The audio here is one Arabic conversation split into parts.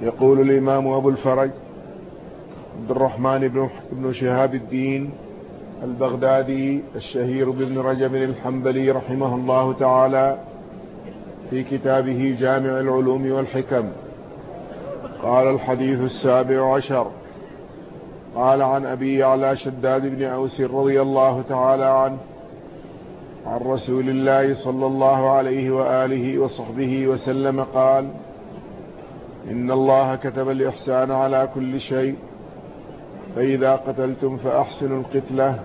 يقول الإمام أبو الفرج عبد الرحمن بن شهاب الدين البغدادي الشهير بابن رجب الحنبلي رحمه الله تعالى في كتابه جامع العلوم والحكم. قال الحديث السابع عشر. قال عن أبي على شداد بن أوس رضي الله تعالى عنه عن رسول الله صلى الله عليه وآله وصحبه وسلم قال إن الله كتب الإحسان على كل شيء فإذا قتلتم فأحسنوا القتلة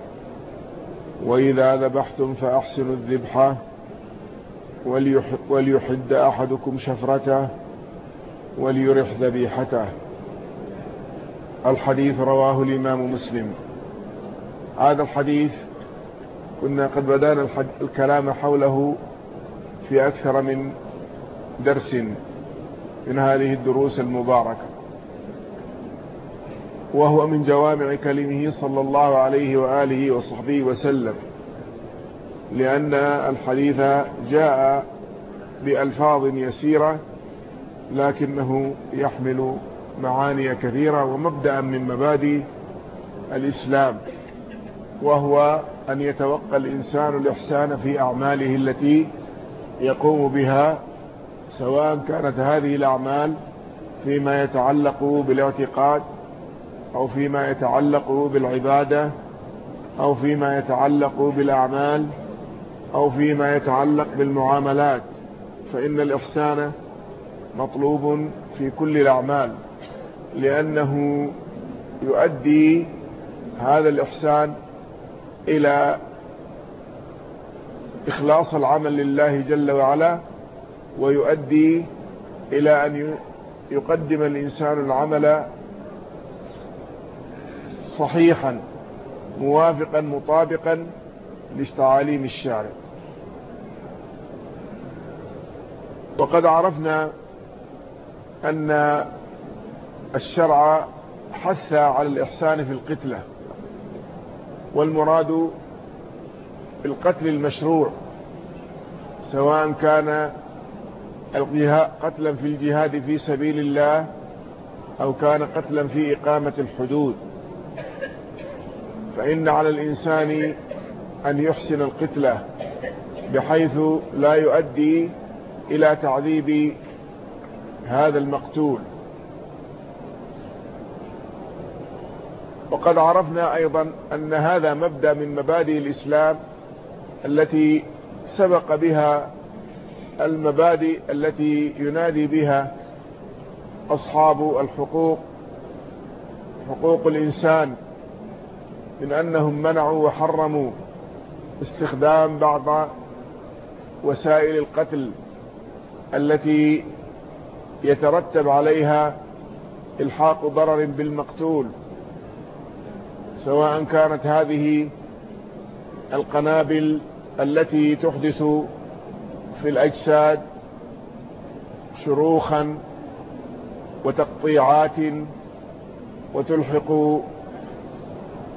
وإذا ذبحتم فأحسنوا الذبحة وليحد أحدكم شفرته وليرح ذبيحته. الحديث رواه الإمام مسلم. هذا الحديث كنا قد بدأنا الكلام حوله في أكثر من درس. من هذه الدروس المباركة وهو من جوامع كلمه صلى الله عليه وآله وصحبه وسلم لأن الحديث جاء بألفاظ يسيرة لكنه يحمل معاني كثيرة ومبدأ من مبادئ الإسلام وهو أن يتوقع الإنسان الإحسان في أعماله التي يقوم بها سواء كانت هذه الأعمال فيما يتعلق بالاعتقاد أو فيما يتعلق بالعبادة أو فيما يتعلق بالأعمال أو فيما يتعلق بالمعاملات فإن الإحسان مطلوب في كل الأعمال لأنه يؤدي هذا الإحسان إلى إخلاص العمل لله جل وعلا ويؤدي إلى أن يقدم الإنسان العمل صحيحا موافقا مطابقا لتعاليم الشارع. وقد عرفنا أن الشرع حث على الإحسان في القتلة والمراد بالقتل المشروع سواء كان قتلا في الجهاد في سبيل الله أو كان قتلا في إقامة الحدود. فإن على الإنسان أن يحسن القتلة بحيث لا يؤدي إلى تعذيب هذا المقتول. وقد عرفنا أيضا أن هذا مبدأ من مبادئ الإسلام التي سبق بها المبادئ التي ينادي بها أصحاب الحقوق حقوق الإنسان من أنهم منعوا وحرموا استخدام بعض وسائل القتل التي يترتب عليها إلحاق ضرر بالمقتول سواء كانت هذه القنابل التي تحدث في الأجساد شروخا وتقطيعات وتلحق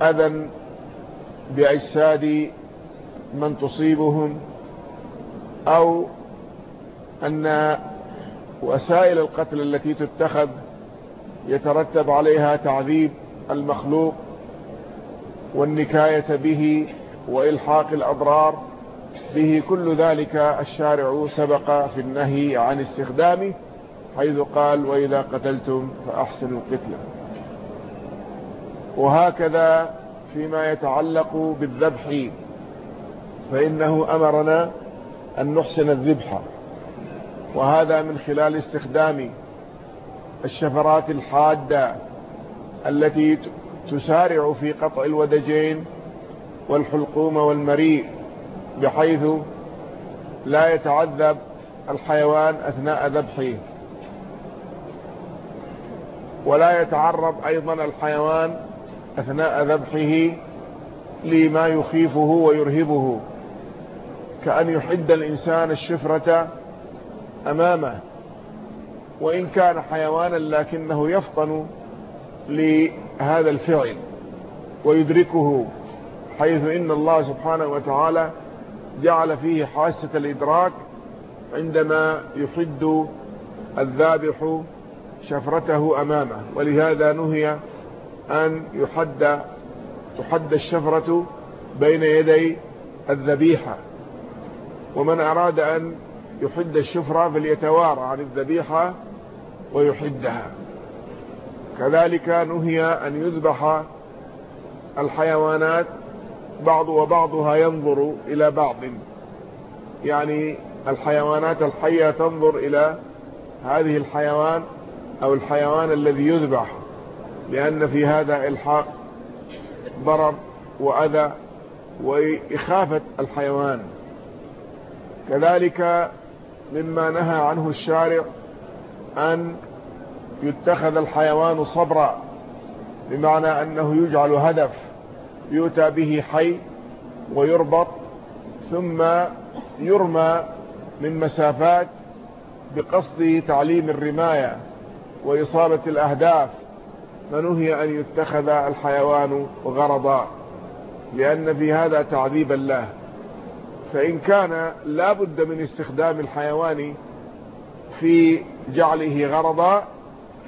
أذى بأجساد من تصيبهم أو أن وسائل القتل التي تتخذ يترتب عليها تعذيب المخلوق والنكاية به وإلحاق الأضرار به كل ذلك الشارع سبق في النهي عن استخدامه حيث قال وإذا قتلتم فأحسنوا القتل. وهكذا فيما يتعلق بالذبح فإنه أمرنا أن نحسن الذبح وهذا من خلال استخدام الشفرات الحادة التي تسارع في قطع الودجين والحلقوم والمريء. بحيث لا يتعذب الحيوان أثناء ذبحه. ولا يتعرض أيضا الحيوان أثناء ذبحه لما يخيفه ويرهبه. كأن يحد الإنسان الشفرة أمامه. وإن كان حيوانا لكنه يفطن لهذا الفعل ويدركه حيث إن الله سبحانه وتعالى جعل فيه حاسة الإدراك عندما يحد الذابح شفرته أمامه. ولهذا نهي أن يحد تحد الشفرة بين يدي الذبيحة. ومن أراد أن يحد الشفرة فليتوارى عن الذبيحة ويحدها. كذلك نهي أن يذبح الحيوانات بعض وبعضها ينظر إلى بعض. يعني الحيوانات الحية تنظر إلى هذه الحيوان أو الحيوان الذي يذبح لأن في هذا إلحاق ضرر وأذى وإخافة الحيوان. كذلك مما نهى عنه الشارع أن يتخذ الحيوان صبرا بمعنى أنه يجعل هدف يؤتى به حي ويربط ثم يرمى من مسافات بقصد تعليم الرماية وإصابة الأهداف فنهي أن يتخذ الحيوان غرضا لأن في هذا تعذيبا له فإن كان لا بد من استخدام الحيوان في جعله غرضا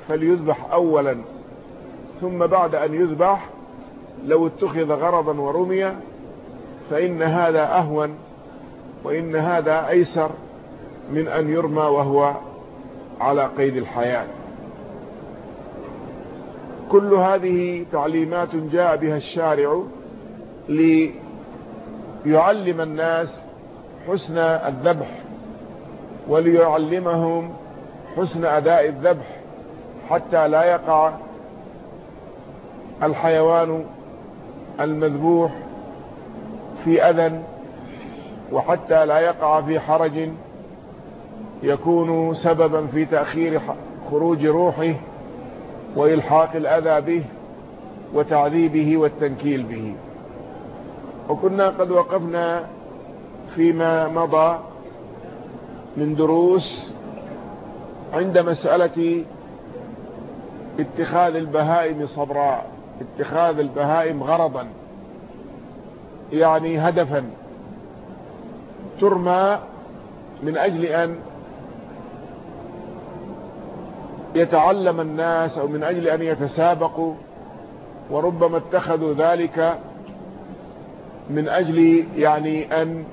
فليذبح أولا ثم بعد أن يذبح لو اتخذ غرضا ورمي فإن هذا أهون وإن هذا أيسر من أن يرمى وهو على قيد الحياة. كل هذه تعليمات جاء بها الشارع ليعلم الناس حسن الذبح وليعلمهم حسن أداء الذبح حتى لا يقع الحيوان المذبوح في أذى وحتى لا يقع في حرج يكون سببا في تأخير خروج روحه وإلحاق الأذى به وتعذيبه والتنكيل به. وكنا قد وقفنا فيما مضى من دروس عند مسألة اتخاذ البهائم صبراء. اتخاذ البهائم غرضا يعني هدفا. ترمى من أجل أن يتعلم الناس أو من أجل أن يتسابقوا وربما اتخذوا ذلك من أجل يعني أن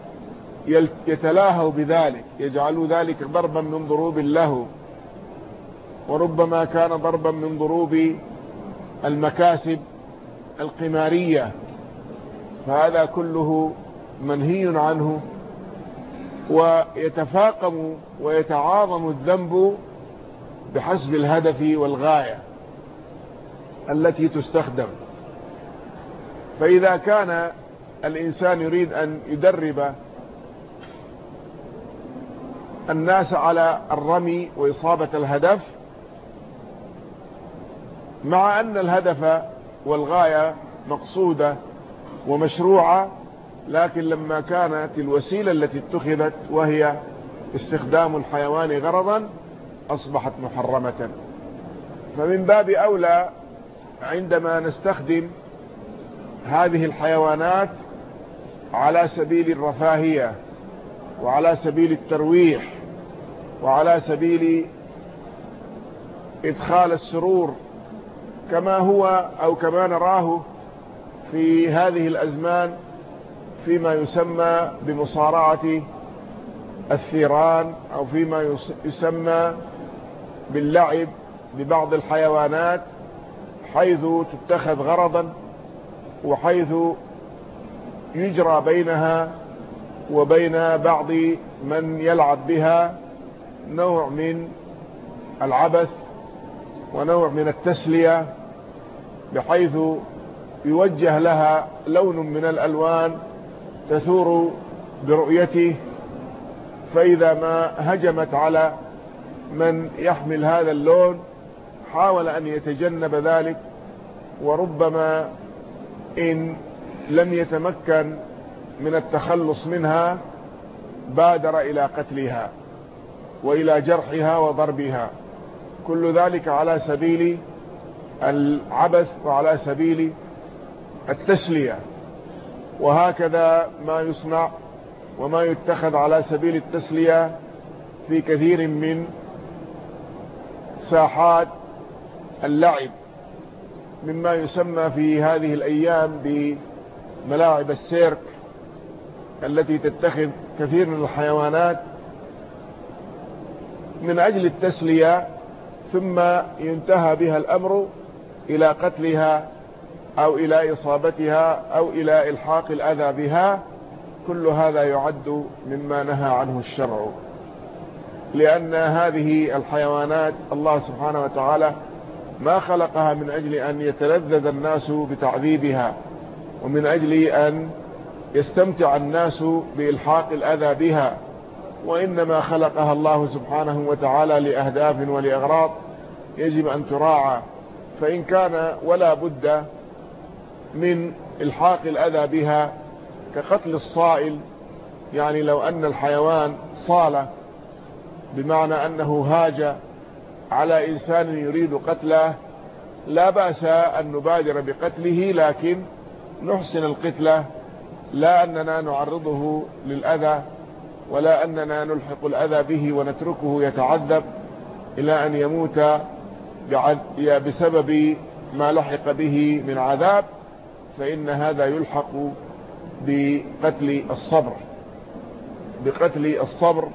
يتلاهوا بذلك يجعلوا ذلك ضربا من ضروب له وربما كان ضربا من ضروب المكاسب القمارية فهذا كله منهي عنه ويتفاقم ويتعاظم الذنب بحسب الهدف والغاية التي تستخدم. فإذا كان الإنسان يريد أن يدرب الناس على الرمي وإصابة الهدف مع أن الهدف والغاية مقصودة ومشروعة لكن لما كانت الوسيلة التي اتخذت وهي استخدام الحيوان غرضا أصبحت محرمة. فمن باب أولى عندما نستخدم هذه الحيوانات على سبيل الرفاهية وعلى سبيل الترويح وعلى سبيل إدخال السرور كما هو أو كما نراه في هذه الأزمان فيما يسمى بمصارعة الثيران أو فيما يسمى باللعب ببعض الحيوانات حيث تتخذ غرضا وحيث يجرى بينها وبين بعض من يلعب بها نوع من العبث ونوع من التسلية بحيث يوجه لها لون من الألوان تثور برؤيته فإذا ما هجمت على من يحمل هذا اللون حاول أن يتجنب ذلك وربما إن لم يتمكن من التخلص منها بادر إلى قتلها وإلى جرحها وضربها. كل ذلك على سبيل العبث وعلى سبيل التسلية. وهكذا ما يصنع وما يتخذ على سبيل التسلية في كثير من ساحات اللعب. مما يسمى في هذه الأيام بملاعب السيرك التي تتخذ كثير من الحيوانات من أجل التسلية ثم ينتهى بها الأمر إلى قتلها أو إلى إصابتها أو إلى إلحاق الأذى بها. كل هذا يعد مما نهى عنه الشرع لأن هذه الحيوانات الله سبحانه وتعالى ما خلقها من أجل أن يتلذذ الناس بتعذيبها ومن أجل أن يستمتع الناس بإلحاق الأذى بها وإنما خلقها الله سبحانه وتعالى لأهداف ولأغراض يجب أن تراعى فإن كان ولا بد من إلحاق الأذى بها كقتل الصائل. يعني لو أن الحيوان صال بمعنى أنه هاج على إنسان يريد قتله لا بأس أن نبادر بقتله لكن نحسن القتلة. لا أننا نعرضه للأذى ولا أننا نلحق الأذى به ونتركه يتعذب إلى أن يموت بسبب ما لحق به من عذاب فإن هذا يلحق بقتل الصبر. بقتل الصبر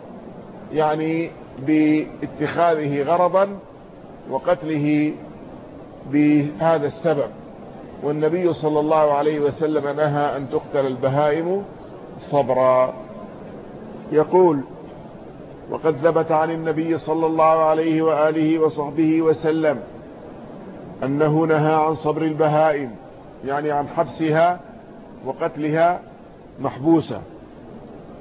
يعني باتخاذه غرضا وقتله بهذا السبب. والنبي صلى الله عليه وسلم نهى أن تقتل البهائم صبرا. يقول وقد ثبت عن النبي صلى الله عليه وآله وصحبه وسلم أنه نهى عن صبر البهائم يعني عن حبسها وقتلها محبوسة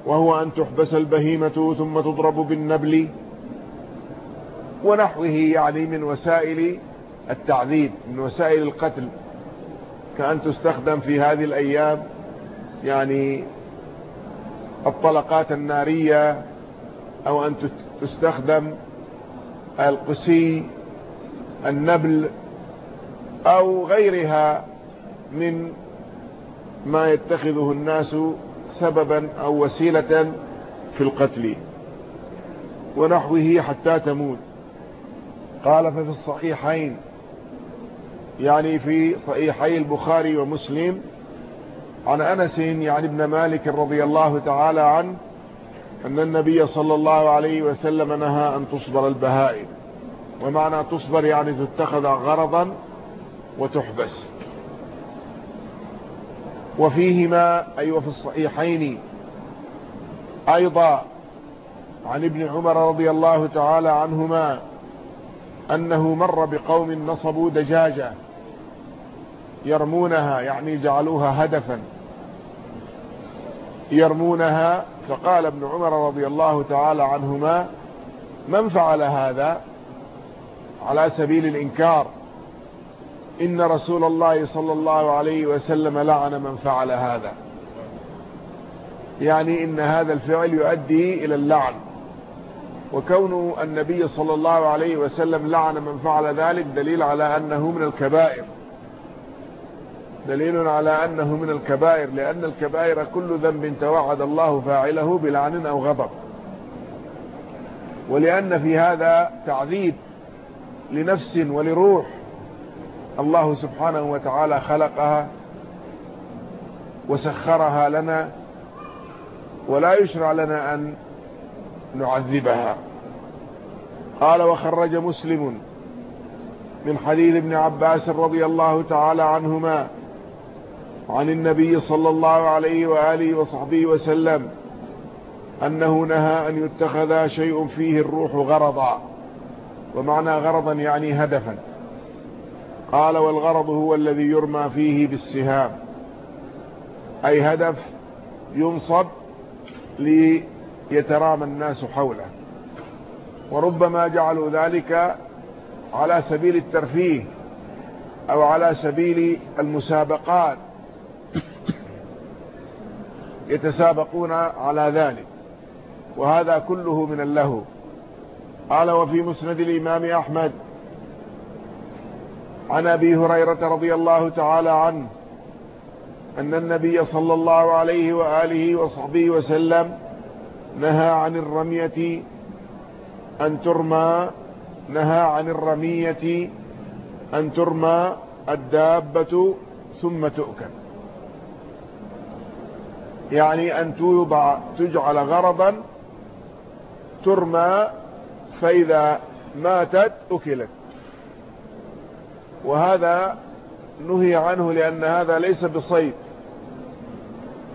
وهو أن تحبس البهيمة ثم تضرب بالنبل ونحوه يعني من وسائل التعذيب من وسائل القتل كأن تستخدم في هذه الأيام يعني الطلقات النارية أو أن تستخدم القسي النبل أو غيرها من ما يتخذه الناس سببا أو وسيلة في القتل. ونحوه حتى تموت. قال ففي الصحيحين يعني في صحيحي البخاري ومسلم عن أنس يعني ابن مالك رضي الله تعالى عنه أن النبي صلى الله عليه وسلم نهى أن تصبر البهائم. ومعنى تصبر يعني تتخذ غرضا وتحبس. وفيهما أي وفي الصحيحين أيضا عن ابن عمر رضي الله تعالى عنهما أنه مر بقوم نصبوا دجاجة يرمونها يعني جعلوها هدفا. يرمونها فقال ابن عمر رضي الله تعالى عنهما من فعل هذا على سبيل الإنكار إن رسول الله صلى الله عليه وسلم لعن من فعل هذا يعني إن هذا الفعل يؤدي إلى اللعن وكون النبي صلى الله عليه وسلم لعن من فعل ذلك دليل على أنه من الكبائر دليل على أنه من الكبائر لأن الكبائر كل ذنب توعد الله فاعله بلعن أو غضب. ولأن في هذا تعذيب لنفس ولروح. الله سبحانه وتعالى خلقها وسخرها لنا ولا يشرع لنا أن نعذبها. قال وخرج مسلم من حديث ابن عباس رضي الله تعالى عنهما عن النبي صلى الله عليه وآله وصحبه وسلم أنه نهى أن يتخذ شيء فيه الروح غرضا ومعنى غرضا يعني هدفا. قال والغرض هو الذي يرمى فيه بالسهام. أي هدف ينصب ليترامى الناس حوله. وربما جعلوا ذلك على سبيل الترفيه أو على سبيل المسابقات. يتسابقون على ذلك وهذا كله من اللهو. قال وفي مسند الإمام أحمد عن أبي هريرة رضي الله تعالى عنه أن النبي صلى الله عليه وآله وصحبه وسلم نهى عن الرمية أن ترمى نهى عن الرمية أن ترمى الدابة ثم تؤكل. يعني أن توضع تجعل غرضا ترمى فإذا ماتت أكلت. وهذا نهي عنه لأن هذا ليس بصيد.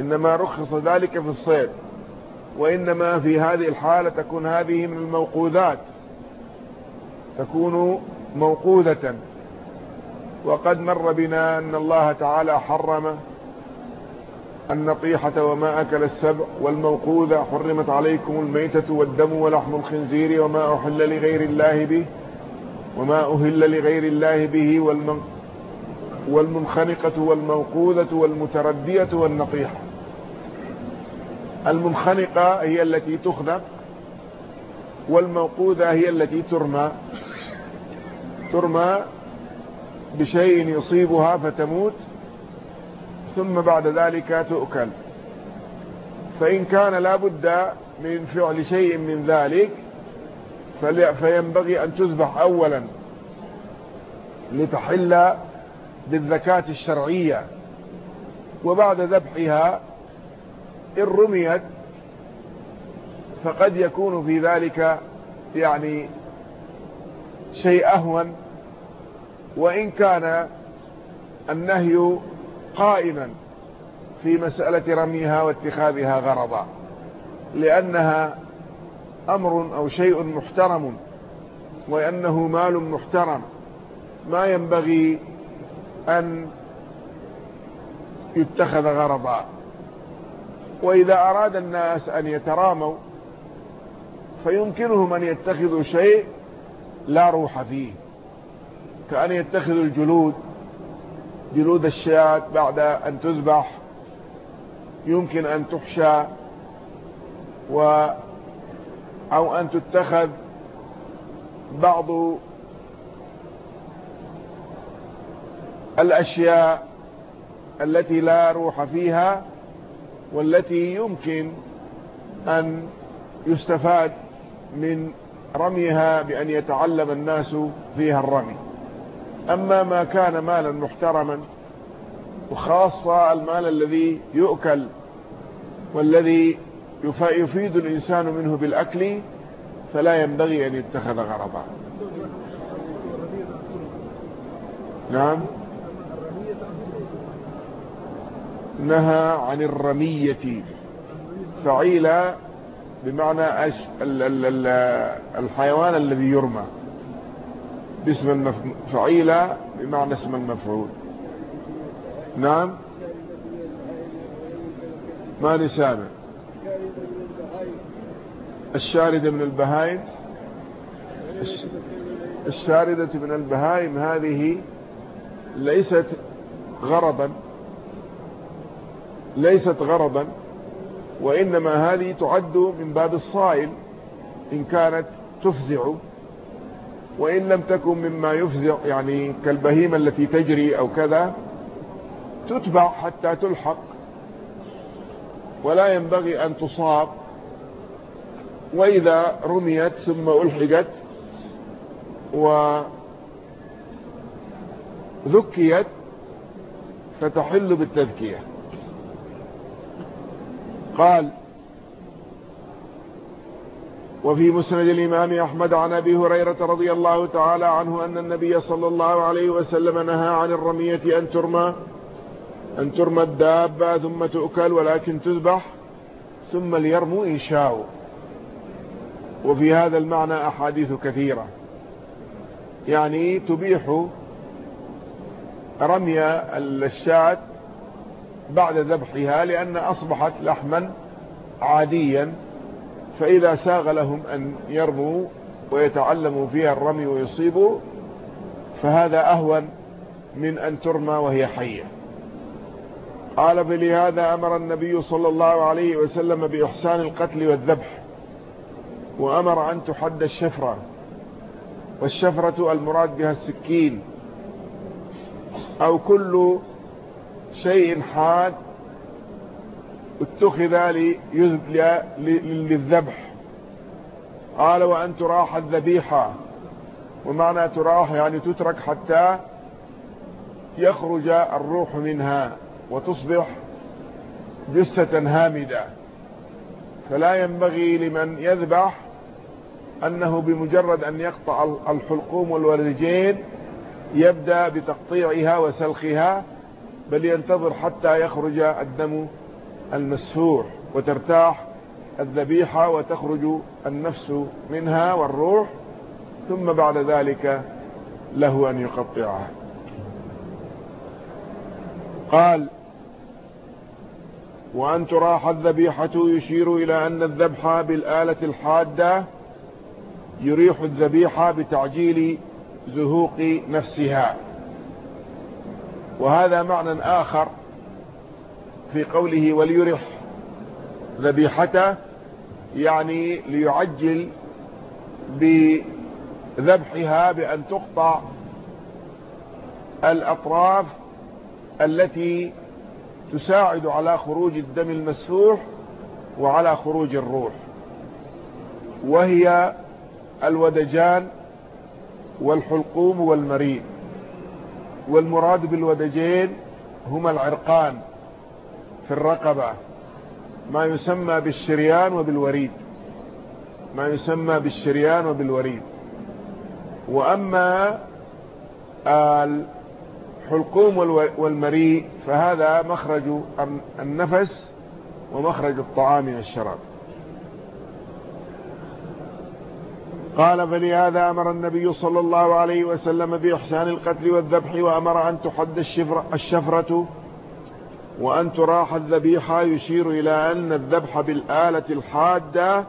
إنما رخص ذلك في الصيد. وإنما في هذه الحالة تكون هذه من الموقوذات. تكون موقوذة. وقد مر بنا أن الله تعالى حرم النطيحة وما أكل السبع والموقوذة حرمت عليكم الميتة والدم ولحم الخنزير وما أحل لغير الله به وما أهل لغير الله به والمن والمنخنقة والموقوذة والمتردية والنطيحة. المنخنقة هي التي تخنق والموقوذة هي التي ترمى. ترمى بشيء يصيبها فتموت ثم بعد ذلك تؤكل. فإن كان لا بد من فعل شيء من ذلك فينبغي أن تذبح أولا لتحل بالذكاة الشرعية وبعد ذبحها إن رميت فقد يكون في ذلك يعني شيء أهون. وإن كان النهي قائما في مسألة رميها واتخاذها غرضا لأنها أمر أو شيء محترم وأنه مال محترم. ما ينبغي أن يتخذ غرضا. وإذا أراد الناس أن يتراموا فيمكنهم أن يتخذوا شيء لا روح فيه كأن يتخذوا الجلود. جلود الشاة بعد أن تذبح يمكن أن تحشى و أو أن تتخذ بعض الأشياء التي لا روح فيها والتي يمكن أن يستفاد من رميها بأن يتعلم الناس فيها الرمي. أما ما كان مالا محترما وخاصة المال الذي يؤكل والذي يفيد الإنسان منه بالأكل فلا ينبغي أن يتخذ غرضا. نعم. نهى عن الرمية فعيلة بمعنى الحيوان الذي يرمى. باسم فعيلة بمعنى اسم المفعول. نعم؟ ما نسامع الشاردة من البهائم؟ الشاردة من البهائم هذه ليست غرضا ليست غرضا وإنما هذه تعد من باب الصائل إن كانت تفزع وإن لم تكن مما يفزع يعني كالبهيمة التي تجري أو كذا تتبع حتى تلحق. ولا ينبغي أن تصاب. وإذا رميت ثم ألحقت وذكيت فتحل بالتذكية. قال وفي مسند الإمام أحمد عن أبي هريرة رضي الله تعالى عنه أن النبي صلى الله عليه وسلم نهى عن الرمية أن ترمى أن ترمى الدابة ثم تؤكل ولكن تذبح ثم ليرموا إن شاءوا وفي هذا المعنى أحاديث كثيرة. يعني تبيح رمي الشاة بعد ذبحها لأن أصبحت لحما عاديا. فإذا ساغ لهم أن يرموا ويتعلموا فيها الرمي ويصيبوا فهذا أهون من أن ترمى وهي حية. قال فلهذا أمر النبي صلى الله عليه وسلم بإحسان القتل والذبح وأمر أن تحد الشفرة والشفرة المراد بها السكين أو كل شيء حاد اتخذ للذبح. قال وأن تراح الذبيحة. ومعنى تراح يعني تترك حتى يخرج الروح منها وتصبح جثة هامدة. فلا ينبغي لمن يذبح أنه بمجرد أن يقطع الحلقوم والورجين يبدأ بتقطيعها وسلخها بل ينتظر حتى يخرج الدم المسفوح وترتاح الذبيحة وتخرج النفس منها والروح ثم بعد ذلك له أن يقطعها. قال وأن تراح الذبيحة يشير إلى أن الذبح بالآلة الحادة يريح الذبيحة بتعجيل زهوق نفسها. وهذا معنى آخر في قوله وليرح ذبيحته يعني ليعجل بذبحها بأن تقطع الأطراف التي تساعد على خروج الدم المسفوح وعلى خروج الروح. وهي الودجان والحلقوم والمريء والمراد بالودجين هما العرقان. في الرقبة. ما يسمى بالشريان وبالوريد. ما يسمى بالشريان وبالوريد. وأما الحلقوم والمريء فهذا مخرج النفس ومخرج الطعام والشراب قال فلهذا أمر النبي صلى الله عليه وسلم بإحسان القتل والذبح وأمر أن تحد الشفرة, الشفرة وأن تراح الذبيحة يشير إلى أن الذبح بالآلة الحادة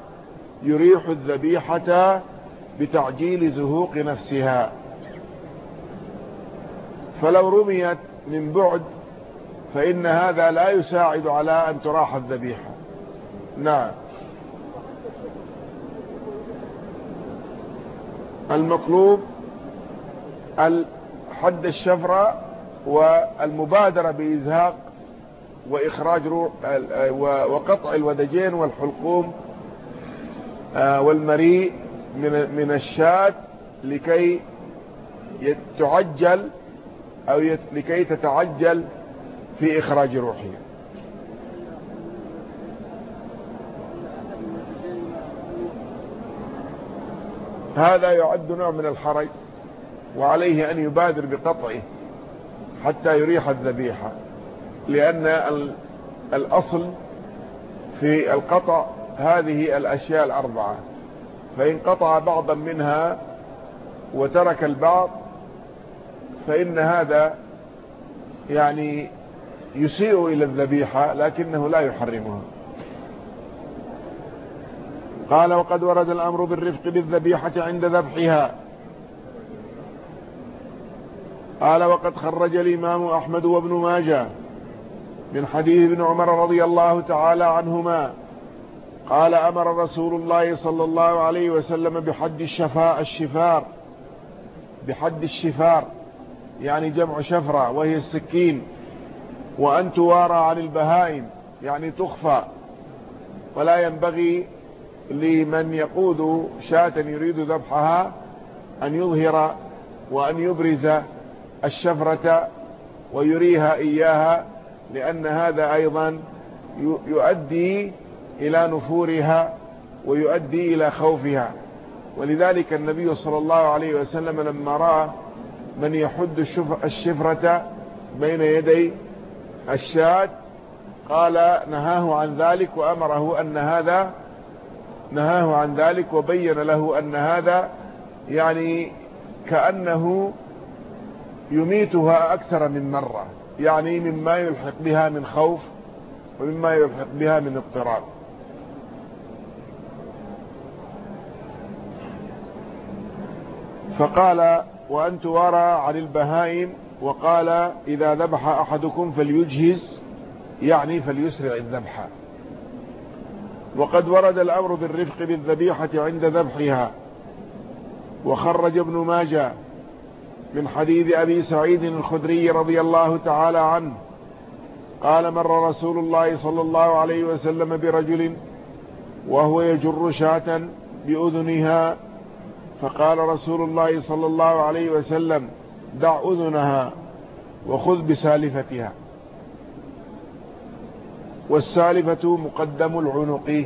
يريح الذبيحة بتعجيل زهوق نفسها. فلو رميت من بعد فإن هذا لا يساعد على أن تراح الذبيحة. نعم. المطلوب حد الشفرة والمبادرة بإزهاق وإخراج روح وقطع الودجين والحلقوم آه، والمريء من الشاة لكي تعجل أو لكي تتعجل في إخراج روحها هذا يعد نوع من الحرج وعليه أن يبادر بقطعه حتى يريح الذبيحة. لأن الأصل في القطع هذه الأشياء الأربعة. فإن قطع بعضا منها وترك البعض فإن هذا يعني يسيء إلى الذبيحة لكنه لا يحرمها. قال وقد ورد الأمر بالرفق بالذبيحة عند ذبحها. قال وقد خرج الإمام أحمد وابن ماجه. من حديث ابن عمر رضي الله تعالى عنهما قال أمر رسول الله صلى الله عليه وسلم بحد الشفاء الشفار. بحد الشفار يعني جمع شفرة وهي السكين وأن توارى عن البهائم يعني تخفى. ولا ينبغي لمن يقود شاة يريد ذبحها أن يظهر وأن يبرز الشفرة ويريها إياها لأن هذا أيضا يؤدي إلى نفورها ويؤدي إلى خوفها. ولذلك النبي صلى الله عليه وسلم لما رأى من يحد الشفرة بين يدي الشاة قال نهاه عن ذلك وأمره أن هذا نهاه عن ذلك وبين له أن هذا يعني كأنه يميتها أكثر من مرة. يعني مما يلحق بها من خوف ومما يلحق بها من اضطراب. فقال وأن توارى عن البهائم وقال إذا ذبح أحدكم فليجهز يعني فليسرع الذبح. وقد ورد الأمر بالرفق بالذبيحة عند ذبحها. وخرج ابن ماجه من حديث أبي سعيد الخدري رضي الله تعالى عنه. قال مر رسول الله صلى الله عليه وسلم برجل وهو يجر شاة بأذنها فقال رسول الله صلى الله عليه وسلم دع أذنها وخذ بسالفتها. والسالفة مقدم العنق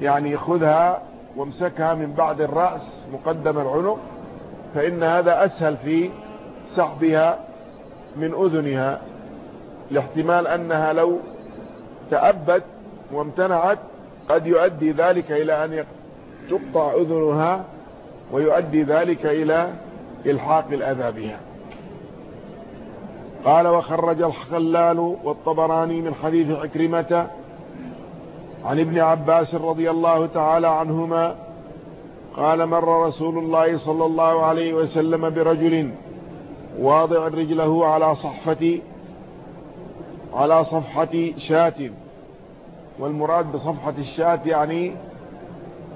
يعني خذها وامسكها من بعد الرأس مقدم العنق فإن هذا أسهل في سحبها من أذنها لاحتمال أنها لو تأبت وامتنعت قد يؤدي ذلك إلى أن تقطع أذنها ويؤدي ذلك إلى إلحاق الأذى بها. قال وخرج الخلال والطبراني من حديث عكرمة عن ابن عباس رضي الله تعالى عنهما قال مر رسول الله صلى الله عليه وسلم برجل واضع رجله على صحفة على صفحة شاة. والمراد بصفحة الشاة يعني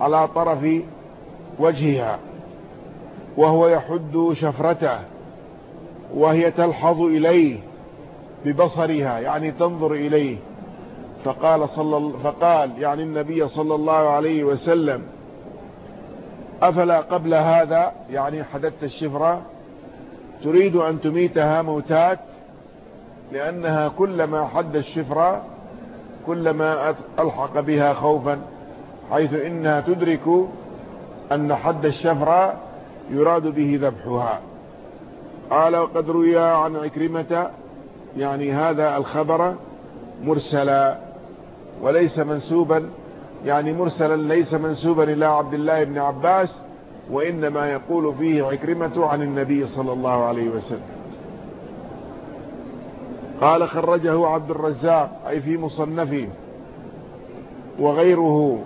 على طرف وجهها وهو يحد شفرته وهي تلحظ إليه ببصرها يعني تنظر إليه. فقال, صلى فقال يعني النبي صلى الله عليه وسلم أفلا قبل هذا؟ يعني حدثت الشفرة. تريد أن تميتها موتات لأنها كلما حد الشفرة كلما ألحق بها خوفا حيث إنها تدرك أن حد الشفرة يراد به ذبحها. قال وقد روي عن عكرمة يعني هذا الخبر مرسلا وليس منسوبا يعني مرسلا ليس منسوبا إلى عبد الله بن عباس وإنما يقول فيه عكرمة عن النبي صلى الله عليه وسلم. قال خرجه عبد الرزاق أي في مصنفه وغيره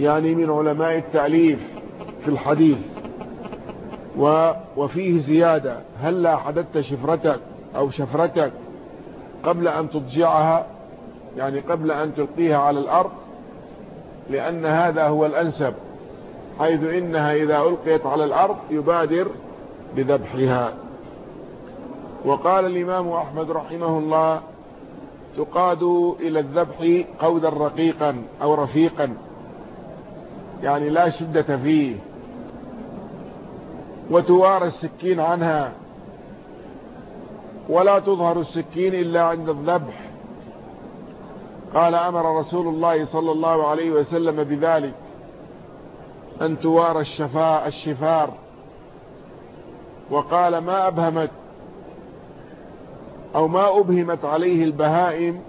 يعني من علماء التأليف في الحديث. وفيه زيادة هل لا حددت شفرتك أو شفرتك قبل أن تضجعها؟ يعني قبل أن تلقيها على الأرض؟ لأن هذا هو الأنسب حيث إنها إذا ألقيت على الأرض يبادر بذبحها. وقال الإمام أحمد رحمه الله تقاد إلى الذبح قودا رقيقا أو رفيقا يعني لا شدة فيه. وتوارى السكين عنها ولا تظهر السكين إلا عند الذبح. قال أمر رسول الله صلى الله عليه وسلم بذلك أن توارى الشفاء الشفار. وقال ما أبهمت أو ما أبهمت عليه البهائم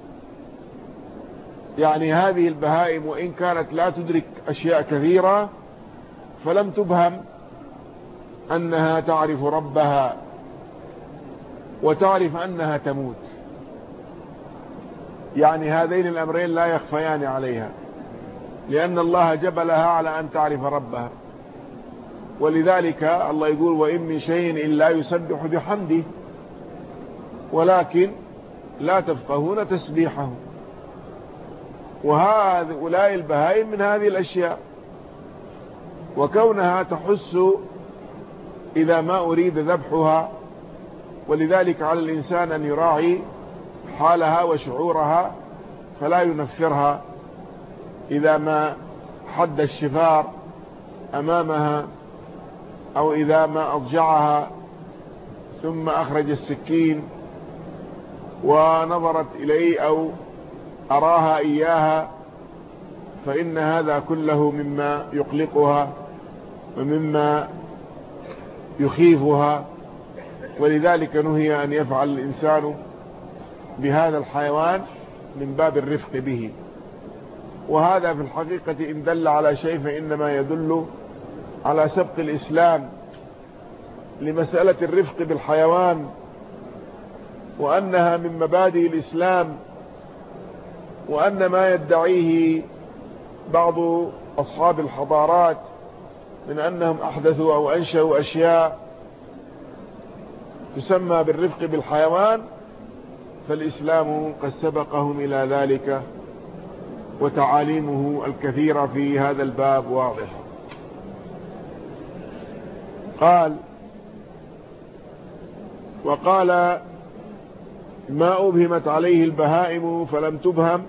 يعني هذه البهائم وإن كانت لا تدرك أشياء كثيرة فلم تبهم أنها تعرف ربها وتعرف أنها تموت. يعني هذين الأمرين لا يخفيان عليها لأن الله جبلها على أن تعرف ربها. ولذلك الله يقول وإن من شيء إلا يسبح بحمده ولكن لا تفقهون تسبيحه. وهؤلاء البهائم من هذه الأشياء. وكونها تحس إذا ما أريد ذبحها ولذلك على الإنسان أن يراعي حالها وشعورها فلا ينفرها. إذا ما حد الشفار أمامها أو إذا ما أضجعها ثم أخرج السكين ونظرت إليه أو أراها إياها فإن هذا كله مما يقلقها ومما يخيفها. ولذلك نهي أن يفعل الإنسان بهذا الحيوان من باب الرفق به. وهذا في الحقيقة إن دل على شيء فإنما يدل على سبق الإسلام لمسألة الرفق بالحيوان وأنها من مبادئ الإسلام وأن ما يدعيه بعض أصحاب الحضارات من أنهم أحدثوا أو أنشأوا أشياء تسمى بالرفق بالحيوان فالإسلام قد سبقهم إلى ذلك وتعاليمه الكثيرة في هذا الباب واضحة قال وقال ما أبهمت عليه البهائم فلم تبهم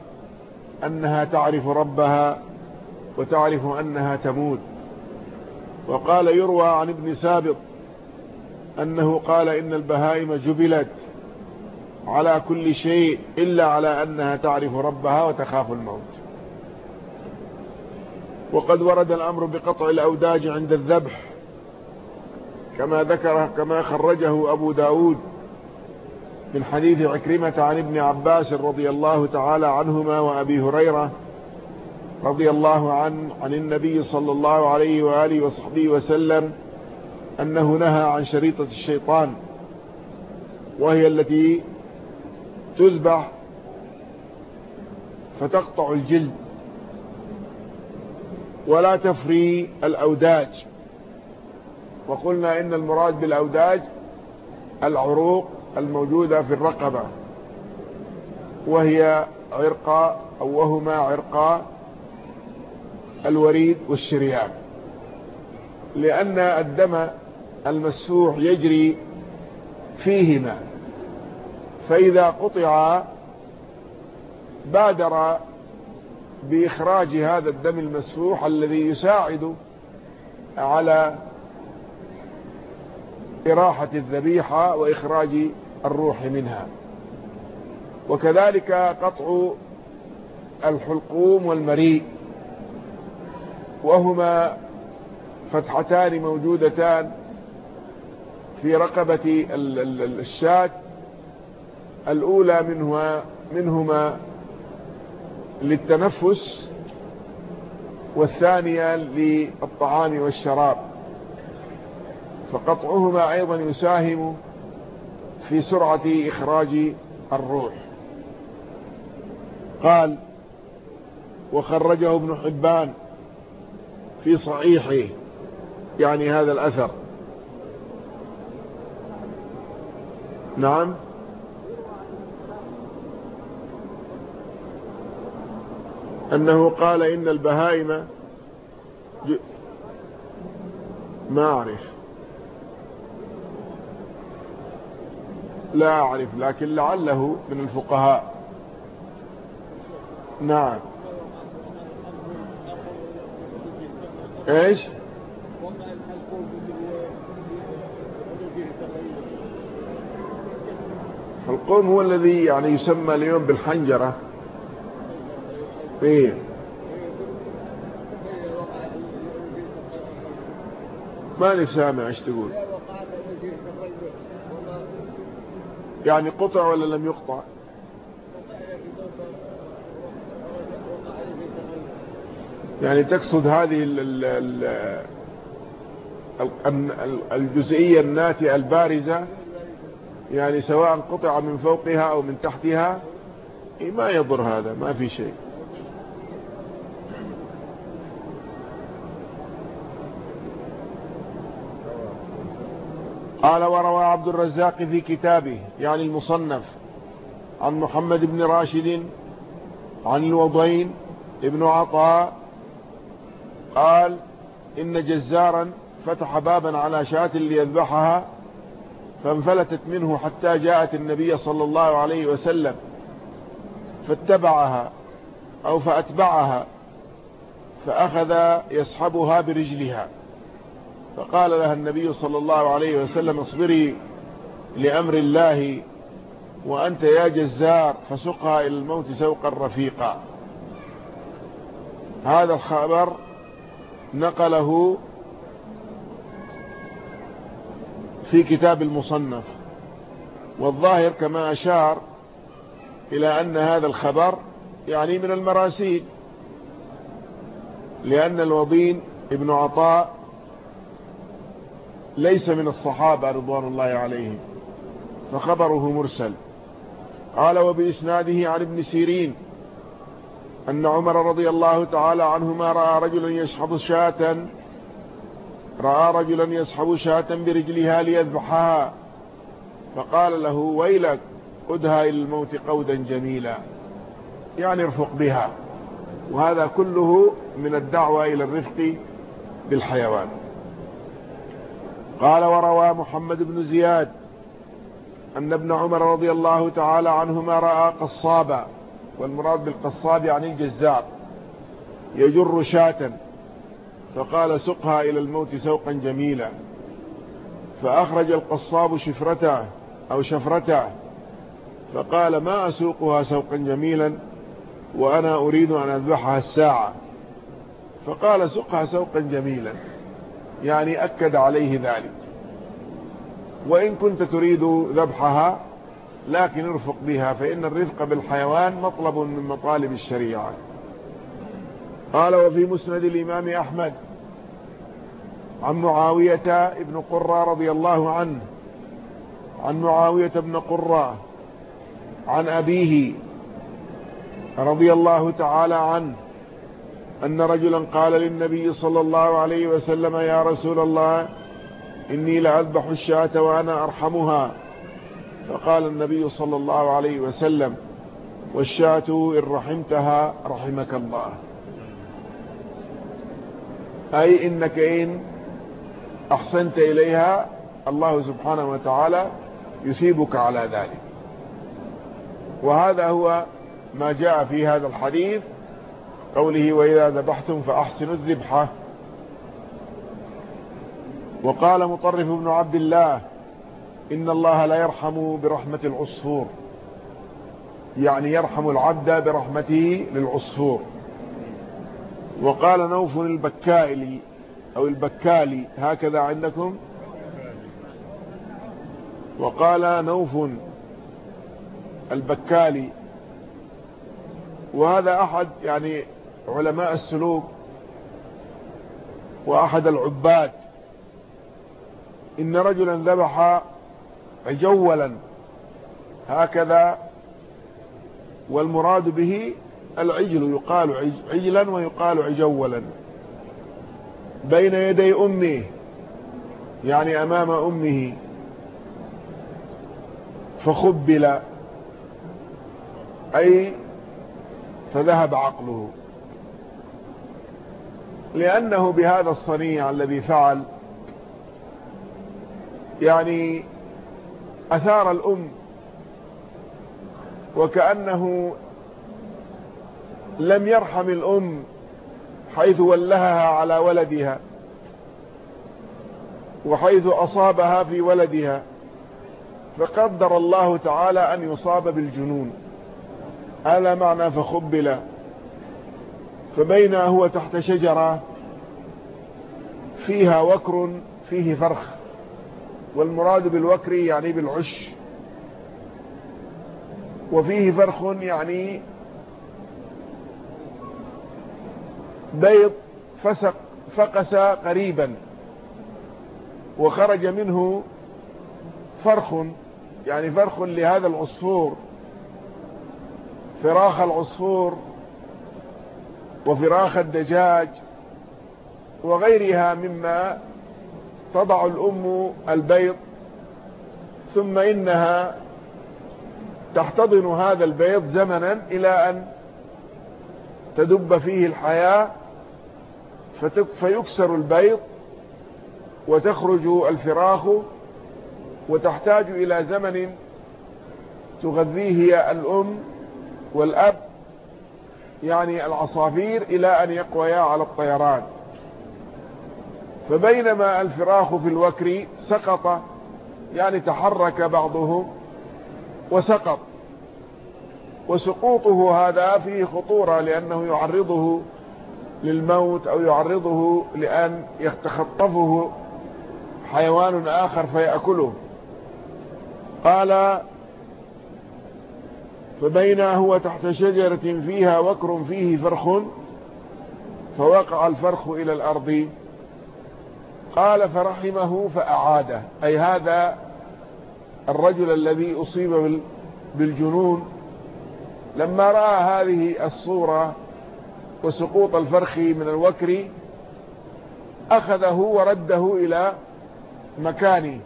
أنها تعرف ربها وتعرف أنها تموت. وقال يروى عن ابن سابط أنه قال إن البهائم جبلت على كل شيء إلا على أنها تعرف ربها وتخاف الموت. وقد ورد الأمر بقطع الأوداج عند الذبح كما ذكر كما خرجه أبو داود من حديث عكرمة عن ابن عباس رضي الله تعالى عنهما وأبي هريرة رضي الله عن عن النبي صلى الله عليه وآله وصحبه وسلم أنه نهى عن شريطة الشيطان وهي التي تذبح فتقطع الجلد ولا تفري الأوداج. وقلنا إن المراد بالأوداج العروق الموجودة في الرقبة وهي عرقا أو وهما عرقا الوريد والشريان. لأن الدم المسفوح يجري فيهما. فإذا قطع بادر بإخراج هذا الدم المسفوح الذي يساعد على إراحة الذبيحة وإخراج الروح منها. وكذلك قطع الحلقوم والمريء وهما فتحتان موجودتان في رقبة الشاة الأولى منها منهما للتنفس والثانية للطعام والشراب. فقطعهما أيضا يساهم في سرعة إخراج الروح. قال وخرجه ابن حبان في صحيحه يعني هذا الأثر. نعم. أنه قال إن البهائم ما أعرف. لا أعرف لكن لعله من الفقهاء. نعم. إيش؟ القوم هو الذي يعني يسمى اليوم بالحنجرة. إيه. ماني سامع إيش تقول؟ يعني قطع ولا لم يقطع؟ يعني تقصد هذه الجزئية الناتئة البارزة؟ يعني سواء قطع من فوقها أو من تحتها؟ إيه، ما يضر هذا ما في شيء. قال وروى عبد الرزاق في كتابه يعني المصنف عن محمد بن راشد عن الوضين ابن عطاء قال إن جزارا فتح بابا على شاة ليذبحها فانفلتت منه حتى جاءت النبي صلى الله عليه وسلم فاتبعها أو فأتبعها فأخذ يسحبها برجلها. فقال لها النبي صلى الله عليه وسلم اصبري لأمر الله وأنت يا جزار فسقها إلى الموت سوقا رفيقا. هذا الخبر نقله في كتاب المصنف والظاهر كما أشار إلى أن هذا الخبر يعني من المراسيل لأن الوضين ابن عطاء ليس من الصحابة رضوان الله عليهم. فخبره مرسل. قال وبإسناده عن ابن سيرين أن عمر رضي الله تعالى عنهما رأى رجلا يسحب شاة رأى رجلا يسحب شاة برجلها ليذبحها. فقال له ويلك قدها إلى الموت قودا جميلا. يعني ارفق بها. وهذا كله من الدعوة إلى الرفق بالحيوان. قال وروى محمد بن زياد أن ابن عمر رضي الله تعالى عنهما رأى قصابا والمراد بالقصاب يعني الجزار يجر شاة فقال سقها إلى الموت سوقا جميلا. فأخرج القصاب شفرته أو شفرته فقال ما أسوقها سوقا جميلا وأنا أريد أن أذبحها الساعة. فقال سقها سوقا جميلا. يعني أكد عليه ذلك. وإن كنت تريد ذبحها لكن ارفق بها فإن الرفق بالحيوان مطلب من مطالب الشريعة. قال وفي مسند الإمام أحمد عن معاوية ابن قرى رضي الله عنه عن معاوية ابن قرى عن أبيه رضي الله تعالى عنه أن رجلا قال للنبي صلى الله عليه وسلم يا رسول الله إني لأذبح الشاة وأنا أرحمها. فقال النبي صلى الله عليه وسلم والشاة إن رحمتها رحمك الله. أي إنك إن أحسنت إليها الله سبحانه وتعالى يثيبك على ذلك. وهذا هو ما جاء في هذا الحديث قوله وإذا ذبحتم فأحسنوا الذبحة وقال مطرف بن عبد الله إن الله لا يرحم برحمة العصفور. يعني يرحم العبد برحمته للعصفور. وقال نوف البكائلي أو البكالي هكذا عندكم؟ وقال نوف البكالي وهذا أحد يعني علماء السلوك وأحد العباد إن رجلا ذبح عجولا هكذا والمراد به العجل يقال عجلا ويقال عجولا بين يدي أمه يعني أمام أمه فخبل أي فذهب عقله. لأنه بهذا الصنيع الذي فعل يعني أثار الأم وكأنه لم يرحم الأم حيث ولهها على ولدها وحيث أصابها في ولدها فقدر الله تعالى أن يصاب بالجنون. هذا معنى فخبل. فبين هو تحت شجرة فيها وكر فيه فرخ. والمراد بالوكر يعني بالعش. وفيه فرخ يعني بيض فسق فقس قريبا. وخرج منه فرخ يعني فرخ لهذا العصفور فراخ العصفور. وفراخ الدجاج وغيرها مما تضع الأم البيض ثم إنها تحتضن هذا البيض زمنا إلى أن تدب فيه الحياة فيكسر البيض وتخرج الفراخ وتحتاج إلى زمن تغذيه الأم والأب. يعني العصافير إلى أن يقويا على الطيران. فبينما الفراخ في الوكر سقط يعني تحرك بعضهم وسقط. وسقوطه هذا فيه خطورة لأنه يعرضه للموت أو يعرضه لأن يتخطفه حيوان آخر فيأكله. قال فبينا هو تحت شجرة فيها وكر فيه فرخ فوقع الفرخ إلى الأرض. قال فرحمه فأعاده. أي هذا الرجل الذي أصيب بالجنون. لما رأى هذه الصورة وسقوط الفرخ من الوكر أخذه ورده إلى مكانه.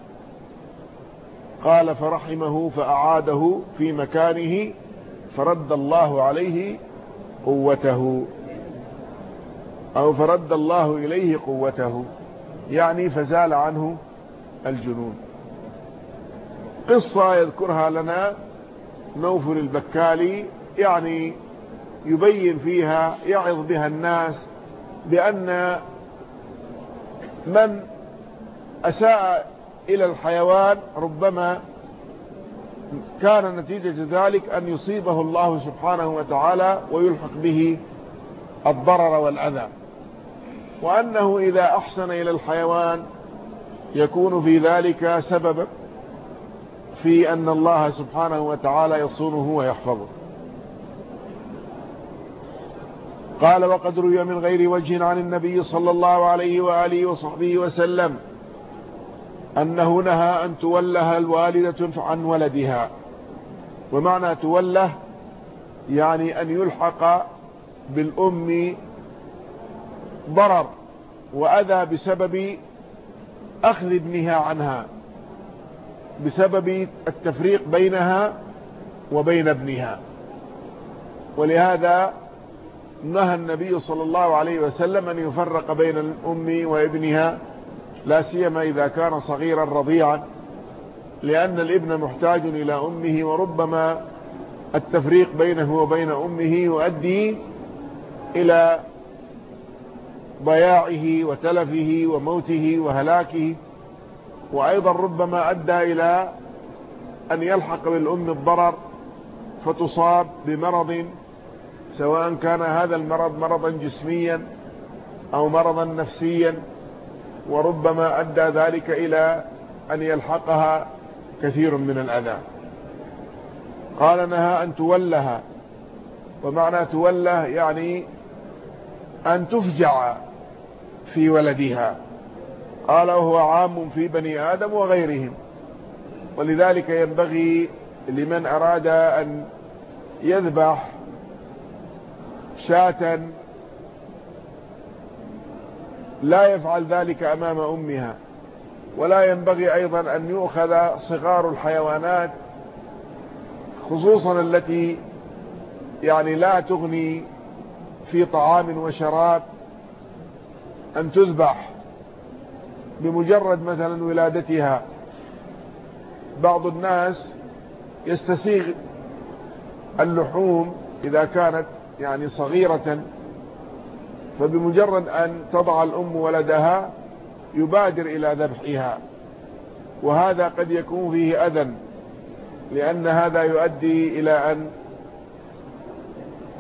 قال فرحمه فأعاده في مكانه. فرد الله عليه قوته. أو فرد الله إليه قوته. يعني فزال عنه الجنون. قصة يذكرها لنا نوفل البكالي يعني يبين فيها يعظ بها الناس بأن من أساء إلى الحيوان ربما كان نتيجة ذلك أن يصيبه الله سبحانه وتعالى ويلحق به الضرر والأذى. وأنه إذا أحسن إلى الحيوان يكون في ذلك سببا في أن الله سبحانه وتعالى يصونه ويحفظه. قال وقد روي من غير وجه عن النبي صلى الله عليه وآله وصحبه وسلم أنه نهى أن توله الوالدة عن ولدها. ومعنى توله يعني أن يلحق بالأم ضرر وأذى بسبب أخذ ابنها عنها بسبب التفريق بينها وبين ابنها. ولهذا نهى النبي صلى الله عليه وسلم أن يفرق بين الأم وابنها لا سيما إذا كان صغيرا رضيعا لأن الابن محتاج إلى أمه وربما التفريق بينه وبين أمه يؤدي إلى ضياعه وتلفه وموته وهلاكه. وأيضا ربما أدى إلى أن يلحق بالأم الضرر فتصاب بمرض سواء كان هذا المرض مرضا جسميا أو مرضا نفسيا. وربما أدى ذلك إلى أن يلحقها كثير من الأذى. قال نهى أن تولها. ومعنى توله يعني أن تفجع في ولدها. قال وهو عام في بني آدم وغيرهم. ولذلك ينبغي لمن أراد أن يذبح شاة لا يفعل ذلك أمام أمها. ولا ينبغي أيضا أن يؤخذ صغار الحيوانات خصوصا التي يعني لا تغني في طعام وشراب أن تذبح بمجرد مثلا ولادتها. بعض الناس يستسيغ اللحوم إذا كانت يعني صغيرة فبمجرد أن تضع الأم ولدها يبادر إلى ذبحها. وهذا قد يكون فيه أذى لأن هذا يؤدي إلى أن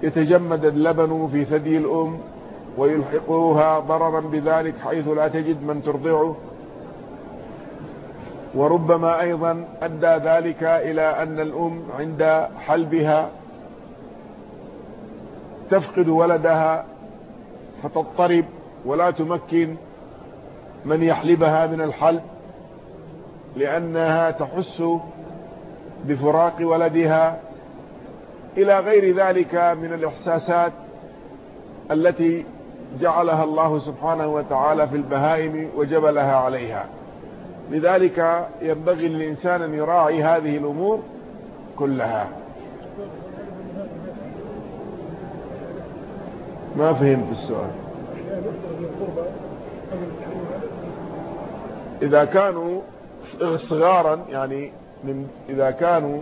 يتجمد اللبن في ثدي الأم ويلحقها ضررا بذلك حيث لا تجد من ترضعه. وربما أيضا أدى ذلك إلى أن الأم عند حلبها تفقد ولدها فتضطرب ولا تمكن من يحلبها من الحلب لأنها تحس بفراق ولدها. إلى غير ذلك من الإحساسات التي جعلها الله سبحانه وتعالى في البهائم وجبلها عليها. لذلك ينبغي للإنسان أن يراعي هذه الأمور كلها. ما فهمت السؤال. إذا كانوا صغارا يعني من إذا كانوا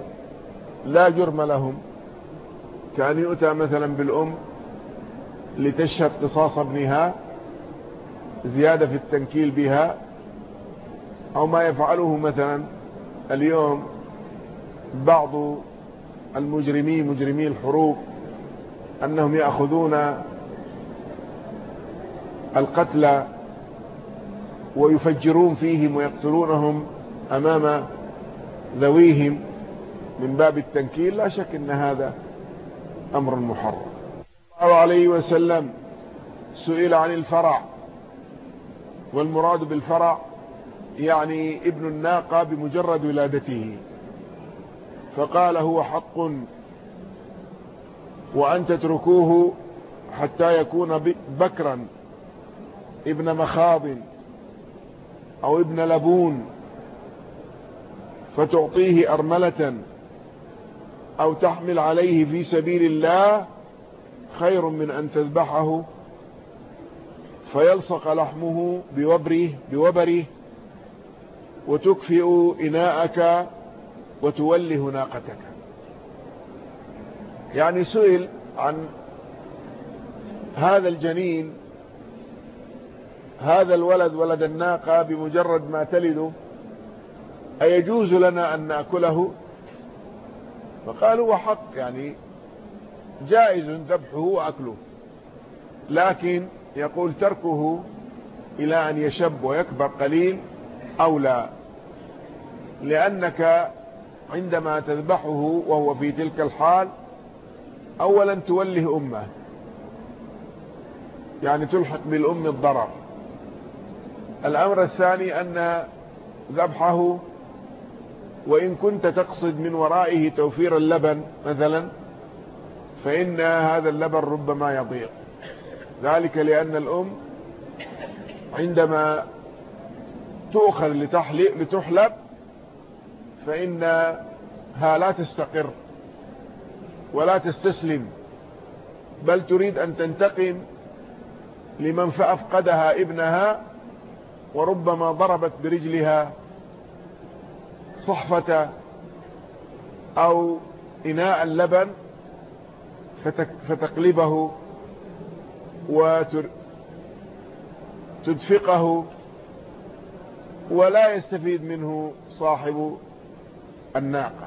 لا جرم لهم كأن يؤتى مثلا بالأم لتشهد قصاص ابنها زيادة في التنكيل بها أو ما يفعله مثلا اليوم بعض المجرمين مجرمي الحروب أنهم يأخذون القتلى ويفجرون فيهم ويقتلونهم أمام ذويهم من باب التنكيل لا شك أن هذا أمر محرم. الله عليه وسلم سئل عن الفرع والمراد بالفرع يعني ابن الناقة بمجرد ولادته فقال هو حق وأن تتركوه حتى يكون بكرا. ابن مخاض أو ابن لبون فتعطيه أرملة أو تحمل عليه في سبيل الله خير من أن تذبحه فيلصق لحمه بوبره, بوبره وتكفئ إناءك وتوله ناقتك. يعني سئل عن هذا الجنين هذا الولد ولد الناقة بمجرد ما تلده أيجوز لنا أن نأكله؟ فقالوا وحق يعني جائز ذبحه وأكله. لكن يقول تركه إلى أن يشب ويكبر قليل أو لا. لأنك عندما تذبحه وهو في تلك الحال أولا توله أمه يعني تلحق بالأم الضرر. الأمر الثاني أن ذبحه وإن كنت تقصد من ورائه توفير اللبن مثلا فإن هذا اللبن ربما يضيق. ذلك لأن الأم عندما تؤخذ لتحلب فإنها لا تستقر ولا تستسلم بل تريد أن تنتقم لمن فأفقدها ابنها وربما ضربت برجلها صحفة أو إناء اللبن فتقلبه وتدفقه ولا يستفيد منه صاحب الناقة.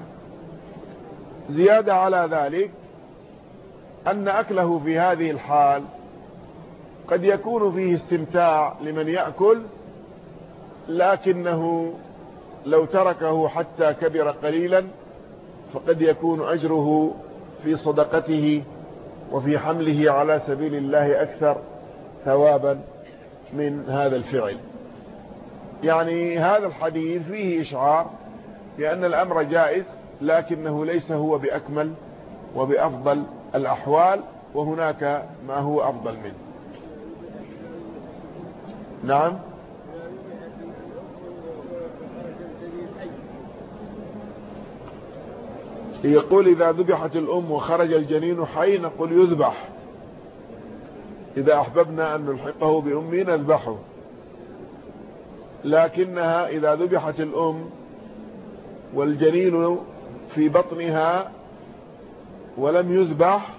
زيادة على ذلك أن أكله في هذه الحال قد يكون فيه استمتاع لمن يأكل لكنه لو تركه حتى كبر قليلا فقد يكون أجره في صدقته وفي حمله على سبيل الله أكثر ثوابا من هذا الفعل. يعني هذا الحديث فيه إشعار بأن الأمر جائز لكنه ليس هو بأكمل وبأفضل الأحوال وهناك ما هو أفضل منه. نعم؟ يقول إذا ذبحت الأم وخرج الجنين حي نقول يذبح. إذا أحببنا أن نلحقه بأمه نذبحه. لكنها إذا ذبحت الأم والجنين في بطنها ولم يذبح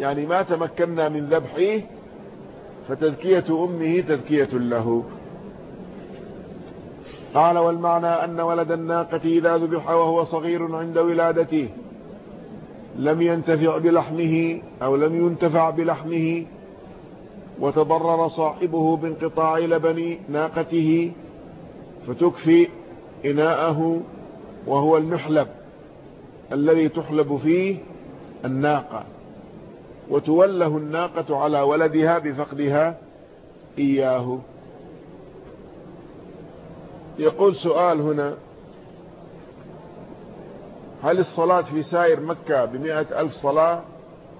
يعني ما تمكنا من ذبحه فتذكية أمه تذكية له. قال والمعنى أن ولد الناقة إذا ذبح وهو صغير عند ولادته. لم ينتفع بلحمه أو لم ينتفع بلحمه. وتضرر صاحبه بانقطاع لبن ناقته. فتكفي إناءه وهو المحلب الذي تحلب فيه الناقة. وتوله الناقة على ولدها بفقدها إياه. يقول سؤال هنا. هل الصلاة في سائر مكة بمئة ألف صلاة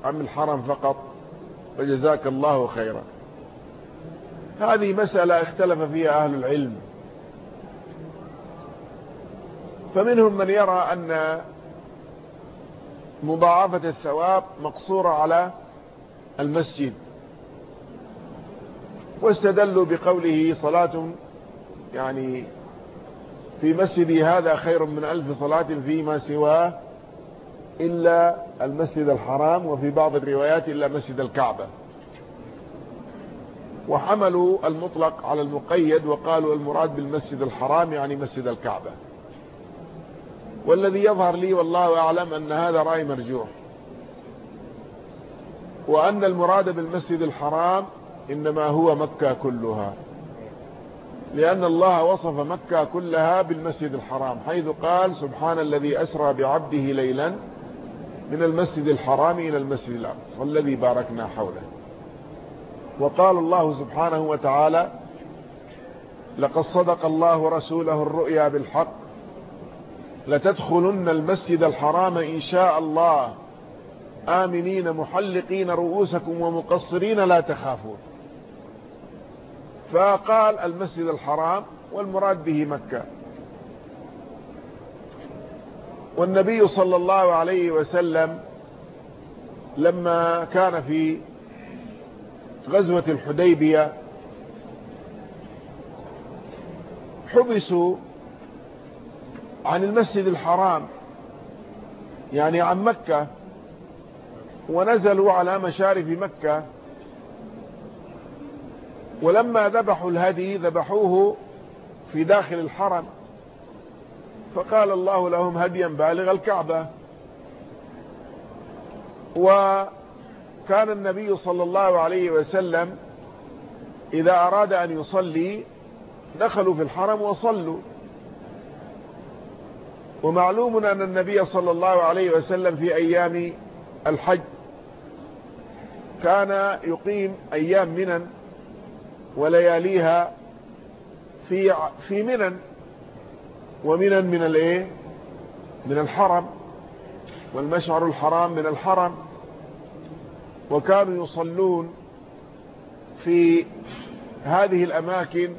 أم الحرم فقط؟ فجزاك الله خيرا. هذه مسألة اختلف فيها أهل العلم. فمنهم من يرى أن مضاعفة الثواب مقصورة على المسجد. واستدلوا بقوله صلاة يعني في مسجدي هذا خير من ألف صلاة فيما سواه إلا المسجد الحرام وفي بعض الروايات إلا مسجد الكعبة. وحملوا المطلق على المقيد وقالوا المراد بالمسجد الحرام يعني مسجد الكعبة. والذي يظهر لي والله أعلم أن هذا رأي مرجوح. وأن المراد بالمسجد الحرام إنما هو مكة كلها. لأن الله وصف مكة كلها بالمسجد الحرام حيث قال سبحان الذي أسرى بعبده ليلا من المسجد الحرام إلى المسجد الأقصى الذي باركنا حوله. وقال الله سبحانه وتعالى لقد صدق الله رسوله الرؤيا بالحق لتدخلن المسجد الحرام إن شاء الله. آمنين محلقين رؤوسكم ومقصرين لا تخافون. فقال المسجد الحرام والمراد به مكة. والنبي صلى الله عليه وسلم لما كان في غزوة الحديبية حبسوا عن المسجد الحرام يعني عن مكة ونزلوا على مشارف مكة. ولما ذبحوا الهدي ذبحوه في داخل الحرم. فقال الله لهم هديا بالغ الكعبة. وكان النبي صلى الله عليه وسلم إذا أراد أن يصلي دخلوا في الحرم وصلوا. ومعلوم أن النبي صلى الله عليه وسلم في أيام الحج كان يقيم أيام منن. ولياليها في في منن. ومنن من الايه؟ من الحرم. والمشعر الحرام من الحرم. وكانوا يصلون في هذه الأماكن.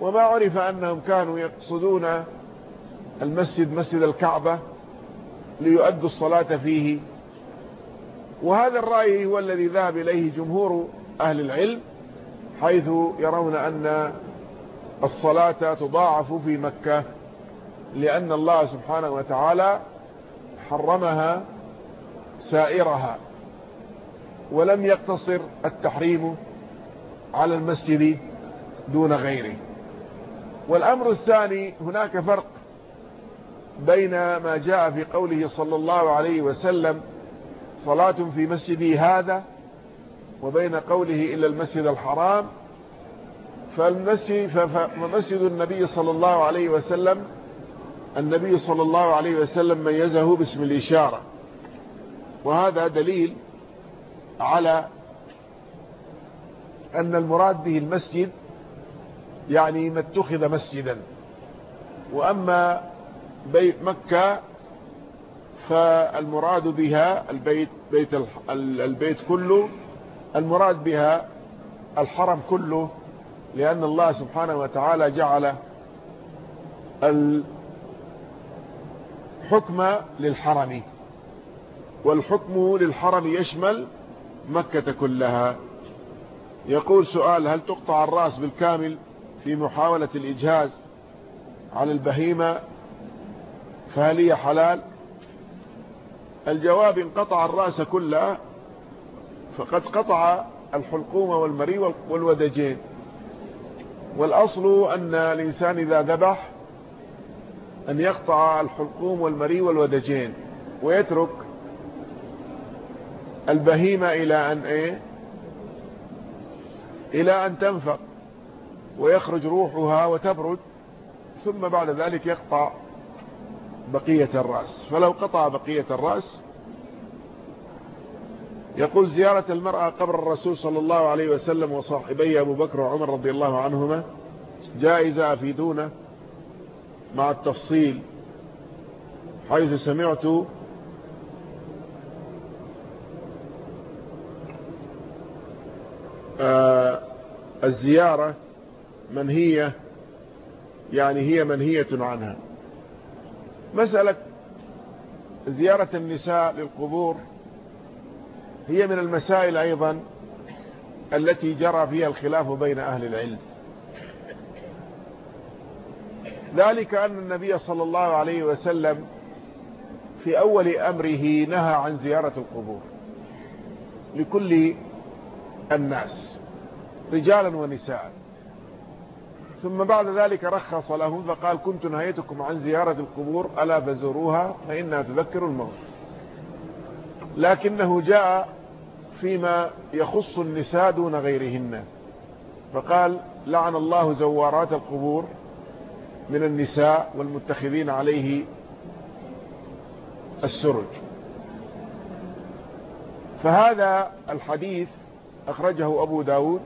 وما عرف أنهم كانوا يقصدون المسجد مسجد الكعبة ليؤدوا الصلاة فيه. وهذا الرأي هو الذي ذهب إليه جمهور أهل العلم. حيث يرون أن الصلاة تضاعف في مكة لأن الله سبحانه وتعالى حرمها سائرها ولم يقتصر التحريم على المسجد دون غيره. والأمر الثاني هناك فرق بين ما جاء في قوله صلى الله عليه وسلم صلاة في مسجدي هذا وبين قوله إلا المسجد الحرام فالمسجد فمسجد النبي صلى الله عليه وسلم النبي صلى الله عليه وسلم ميزه باسم الإشارة. وهذا دليل على أن المراد به المسجد يعني ما اتخذ مسجدا. وأما بيت مكة فالمراد بها البيت بيت البيت كله المراد بها الحرم كله لأن الله سبحانه وتعالى جعل الحكم للحرم والحكم للحرم يشمل مكة كلها. يقول سؤال هل تقطع الرأس بالكامل في محاولة الإجهاز على البهيمة؟ فهل هي حلال؟ الجواب انقطع الرأس كلها فقد قطع الحلقوم والمري والودجين. والأصل أن الإنسان إذا ذبح أن يقطع الحلقوم والمري والودجين ويترك البهيمة إلى أن إيه؟ إلى أن تنفق ويخرج روحها وتبرد ثم بعد ذلك يقطع بقية الرأس. فلو قطع بقية الرأس يقول زيارة المرأة قبر الرسول صلى الله عليه وسلم وصاحبيه أبو بكر وعمر رضي الله عنهما جائزة أفيدونا مع التفصيل حيث سمعت آه الزيارة منهية يعني هي منهية عنها. مسألة زيارة النساء للقبور هي من المسائل أيضا التي جرى فيها الخلاف بين أهل العلم. ذلك أن النبي صلى الله عليه وسلم في أول أمره نهى عن زيارة القبور لكل الناس رجالا ونساء. ثم بعد ذلك رخص لهم فقال كنت نهيتكم عن زيارة القبور ألا فزوروها فإنها تذكر الموت. لكنه جاء فيما يخص النساء دون غيرهن. فقال لعن الله زوارات القبور من النساء والمتخذين عليه السرج. فهذا الحديث أخرجه أبو داود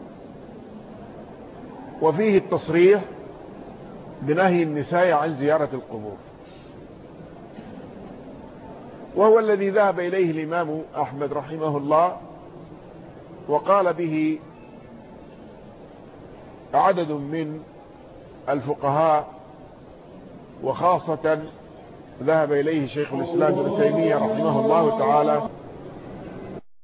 وفيه التصريح بنهي النساء عن زيارة القبور. وهو الذي ذهب إليه الإمام أحمد رحمه الله وقال به عدد من الفقهاء وخاصة ذهب إليه شيخ الإسلام ابن تيمية رحمه الله تعالى